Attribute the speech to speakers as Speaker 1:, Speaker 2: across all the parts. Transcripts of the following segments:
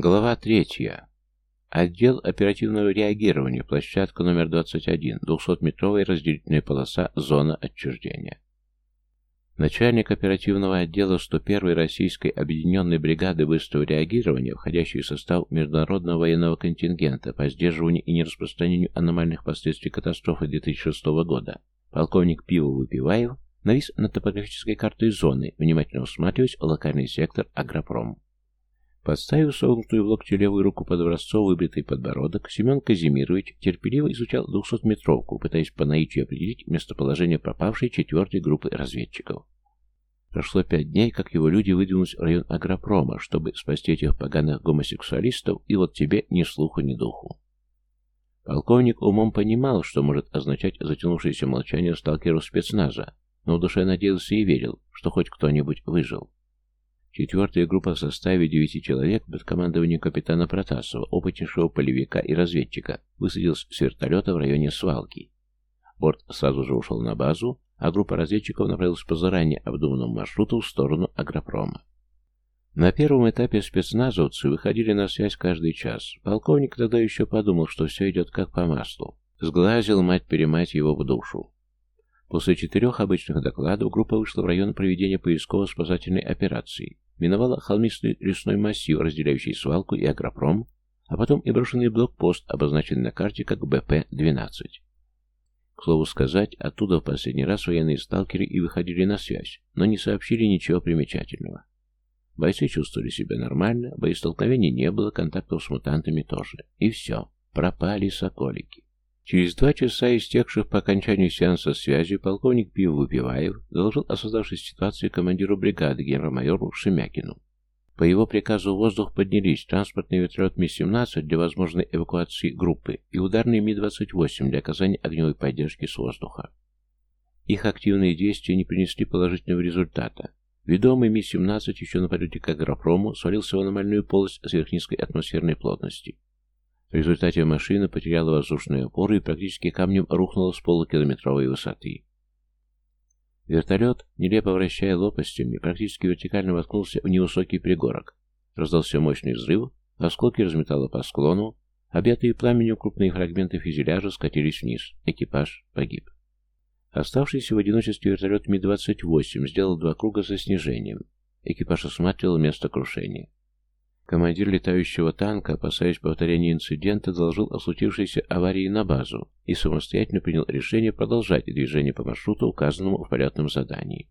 Speaker 1: Глава третья. Отдел оперативного реагирования, площадка номер 21, 200-метровая разделительная полоса, зона отчуждения. Начальник оперативного отдела 101-й Российской объединенной бригады быстрого реагирования, входящей в состав Международного военного контингента по сдерживанию и нераспространению аномальных последствий катастрофы 2006 года, полковник Пиво Выпиваев навис над топографической картой зоны, внимательно усматриваясь локальный сектор Агропром. Подставив согнутую в локте левую руку под образцов выбритый подбородок, Семен Казимирович терпеливо изучал двухсотметровку, пытаясь по наитию определить местоположение пропавшей четвертой группы разведчиков. Прошло пять дней, как его люди выдвинулись в район агропрома, чтобы спасти этих поганых гомосексуалистов, и вот тебе ни слуху, ни духу. Полковник умом понимал, что может означать затянувшееся молчание сталкеров спецназа, но в душе надеялся и верил, что хоть кто-нибудь выжил. Четвертая группа в составе девяти человек под командованием капитана Протасова, опытнейшего полевика и разведчика, высадилась с вертолета в районе свалки. Борт сразу же ушел на базу, а группа разведчиков направилась по заранее обдуманному маршруту в сторону агропрома. На первом этапе спецназовцы выходили на связь каждый час. Полковник тогда еще подумал, что все идет как по маслу. Сглазил мать-перемать его в душу. После четырех обычных докладов группа вышла в район проведения поисково-спасательной операции, миновала холмистый лесной массив, разделяющий свалку и агропром, а потом и брошенный блокпост, обозначенный на карте как БП-12. К слову сказать, оттуда в последний раз военные сталкеры и выходили на связь, но не сообщили ничего примечательного. Бойцы чувствовали себя нормально, боестолкновений не было, контактов с мутантами тоже. И все, пропали соколики. Через два часа, истекших по окончанию сеанса связи, полковник Пив Выпиваев доложил о создавшейся ситуации командиру бригады генерал-майору Шемякину. По его приказу в воздух поднялись транспортный вертолет Ми-17 для возможной эвакуации группы и ударный Ми-28 для оказания огневой поддержки с воздуха. Их активные действия не принесли положительного результата. Ведомый Ми-17 еще на полете к агропрому свалился в аномальную полость сверхнизкой атмосферной плотности. В результате машина потеряла воздушную опору и практически камнем рухнула с полукилометровой высоты. Вертолет, нелепо вращая лопастями, практически вертикально воткнулся в невысокий пригорок. Раздался мощный взрыв, осколки разметало по склону, объятые пламенем крупные фрагменты фюзеляжа скатились вниз. Экипаж погиб. Оставшийся в одиночестве вертолет Ми-28 сделал два круга со снижением. Экипаж осматривал место крушения. Командир летающего танка, опасаясь повторения инцидента, доложил о случившейся аварии на базу и самостоятельно принял решение продолжать движение по маршруту, указанному в полетном задании.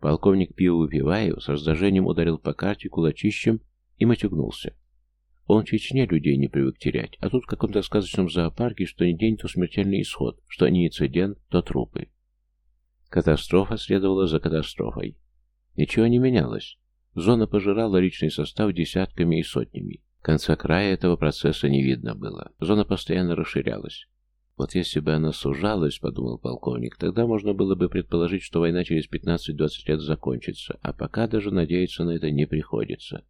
Speaker 1: Полковник Пиво Выпиваев с раздражением ударил по карте кулачищем и матюгнулся. Он в Чечне людей не привык терять, а тут в каком-то сказочном зоопарке что не день, то смертельный исход, что не инцидент, то трупы. Катастрофа следовала за катастрофой. Ничего не менялось. Зона пожирала личный состав десятками и сотнями. Конца края этого процесса не видно было. Зона постоянно расширялась. Вот если бы она сужалась, подумал полковник, тогда можно было бы предположить, что война через 15-20 лет закончится, а пока даже надеяться на это не приходится.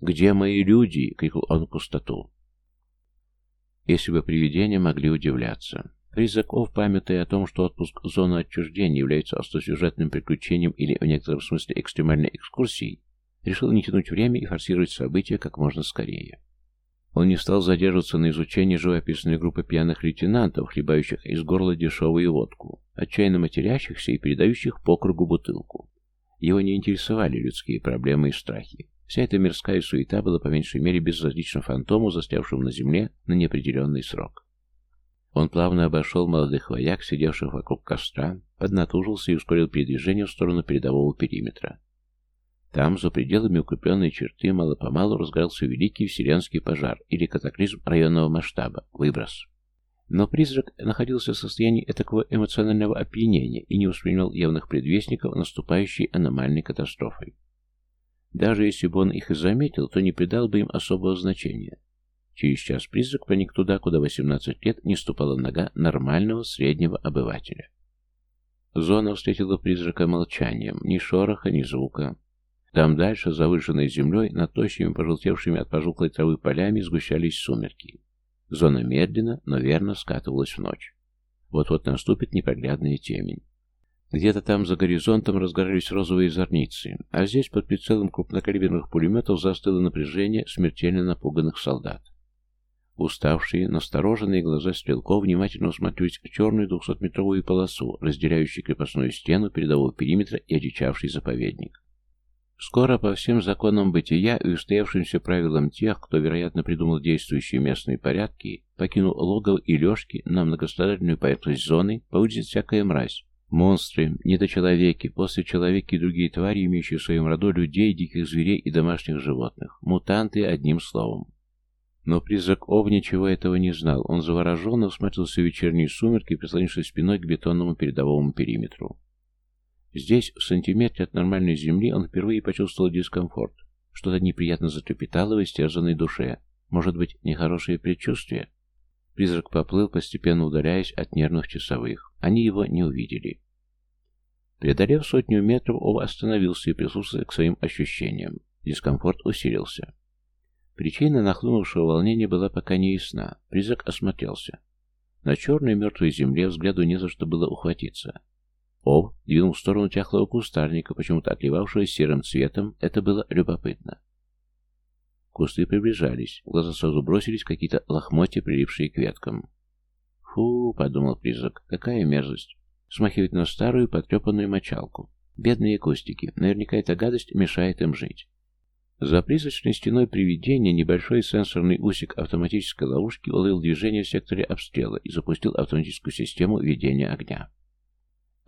Speaker 1: «Где мои люди?» — крикнул он в пустоту. Если бы привидения могли удивляться. Призаков, памятая о том, что отпуск зоны отчуждения является остросюжетным приключением или в некотором смысле экстремальной экскурсией, решил не тянуть время и форсировать события как можно скорее. Он не стал задерживаться на изучении живописной группы пьяных лейтенантов, хлебающих из горла дешевую водку, отчаянно матерящихся и передающих по кругу бутылку. Его не интересовали людские проблемы и страхи. Вся эта мирская суета была по меньшей мере безразлична фантому, застрявшему на земле на неопределенный срок. Он плавно обошел молодых вояк, сидевших вокруг костра, поднатужился и ускорил передвижение в сторону передового периметра. Там, за пределами укрепленной черты, мало-помалу разгорался великий вселенский пожар или катаклизм районного масштаба, выброс. Но призрак находился в состоянии такого эмоционального опьянения и не воспринимал явных предвестников наступающей аномальной катастрофой. Даже если бы он их и заметил, то не придал бы им особого значения. Через час призрак проник туда, куда 18 лет не ступала нога нормального среднего обывателя. Зона встретила призрака молчанием, ни шороха, ни звука. Там дальше, за выжженной землей, над тощими, пожелтевшими от пожухлой травы полями, сгущались сумерки. Зона медленно, но верно скатывалась в ночь. Вот-вот наступит непроглядная темень. Где-то там за горизонтом разгорались розовые зорницы, а здесь под прицелом крупнокалиберных пулеметов застыло напряжение смертельно напуганных солдат. Уставшие, настороженные глаза стрелков внимательно усматривались в черную двухсотметровую полосу, разделяющую крепостную стену передового периметра и одичавший заповедник. Скоро по всем законам бытия и устоявшимся правилам тех, кто, вероятно, придумал действующие местные порядки, покинул логово и лёжки на многострадальную поверхность зоны, поудит всякая мразь. Монстры, недочеловеки, после человеки и другие твари, имеющие в своем роду людей, диких зверей и домашних животных. Мутанты, одним словом. Но призрак Ов ничего этого не знал. Он завороженно всмотрелся в вечерние сумерки, прислонившись спиной к бетонному передовому периметру. Здесь, в сантиметре от нормальной земли, он впервые почувствовал дискомфорт. Что-то неприятно затрепетало в истерзанной душе. Может быть, нехорошее предчувствие? Призрак поплыл, постепенно удаляясь от нервных часовых. Они его не увидели. Преодолев сотню метров, Ова остановился и прислушался к своим ощущениям. Дискомфорт усилился. Причина нахлынувшего волнения была пока не ясна. Призрак осмотрелся. На черной мертвой земле взгляду не за что было ухватиться. Ов двинул в сторону тяхлого кустарника, почему-то отливавшего серым цветом. Это было любопытно. Кусты приближались. В глаза сразу бросились какие-то лохмотья, прилипшие к веткам. «Фу», — подумал призрак, — «какая мерзость! Смахивает на старую потрепанную мочалку. Бедные кустики. Наверняка эта гадость мешает им жить». За призрачной стеной привидения небольшой сенсорный усик автоматической ловушки уловил движение в секторе обстрела и запустил автоматическую систему ведения огня.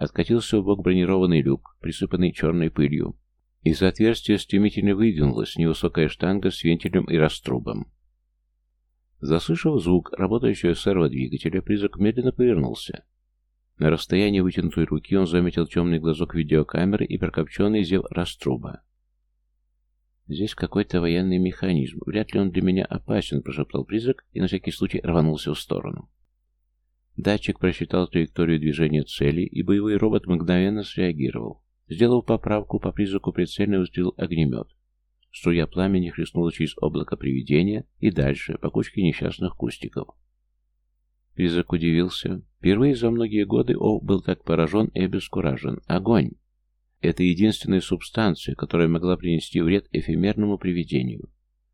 Speaker 1: Откатился в бок бронированный люк, присыпанный черной пылью. Из отверстия стремительно выдвинулась невысокая штанга с вентилем и раструбом. Заслышав звук работающего серводвигателя, призрак медленно повернулся. На расстоянии вытянутой руки он заметил темный глазок видеокамеры и прокопченный зев раструба. «Здесь какой-то военный механизм. Вряд ли он для меня опасен», — прошептал призрак и на всякий случай рванулся в сторону. Датчик просчитал траекторию движения цели, и боевой робот мгновенно среагировал. Сделав поправку, по призраку прицельно выстрелил огнемет. Струя пламени хлестнула через облако привидения и дальше, по кучке несчастных кустиков. Призрак удивился. Впервые за многие годы О был так поражен и обескуражен. Огонь! Это единственная субстанция, которая могла принести вред эфемерному привидению.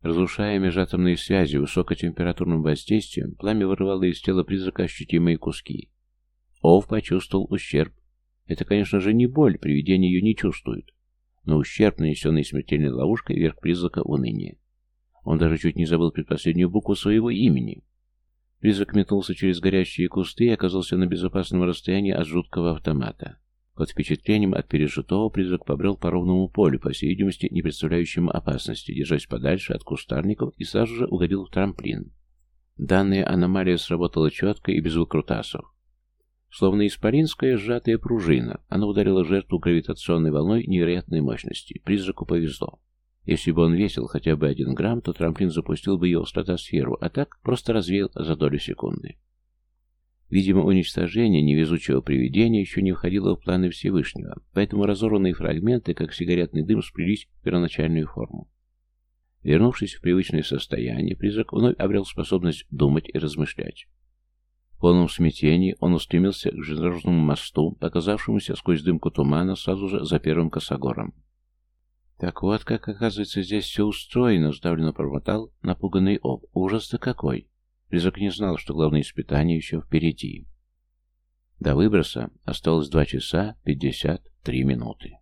Speaker 1: Разрушая межатомные связи высокотемпературным воздействием, пламя вырывало из тела призрака ощутимые куски. Ов почувствовал ущерб. Это, конечно же, не боль, привидение ее не чувствует. Но ущерб, нанесенный смертельной ловушкой, вверх призрака уныние. Он даже чуть не забыл предпоследнюю букву своего имени. Призрак метнулся через горящие кусты и оказался на безопасном расстоянии от жуткого автомата. Под впечатлением от пережитого призрак побрел по ровному полю, по всей видимости, не представляющему опасности, держась подальше от кустарников и сразу же угодил в трамплин. Данная аномалия сработала четко и без выкрутасов. Словно исполинская сжатая пружина, она ударила жертву гравитационной волной невероятной мощности. Призраку повезло. Если бы он весил хотя бы один грамм, то трамплин запустил бы его в стратосферу, а так просто развеял за долю секунды. Видимо, уничтожение невезучего привидения еще не входило в планы Всевышнего, поэтому разорванные фрагменты, как сигаретный дым, сплелись в первоначальную форму. Вернувшись в привычное состояние, призрак вновь обрел способность думать и размышлять. В полном смятении он устремился к железнодорожному мосту, показавшемуся сквозь дымку тумана сразу же за первым косогором. «Так вот, как, оказывается, здесь все устроено», — сдавленно промотал напуганный Об. «Ужас-то какой!» Призрак не знал, что главное испытание еще впереди. До выброса осталось два часа пятьдесят три минуты.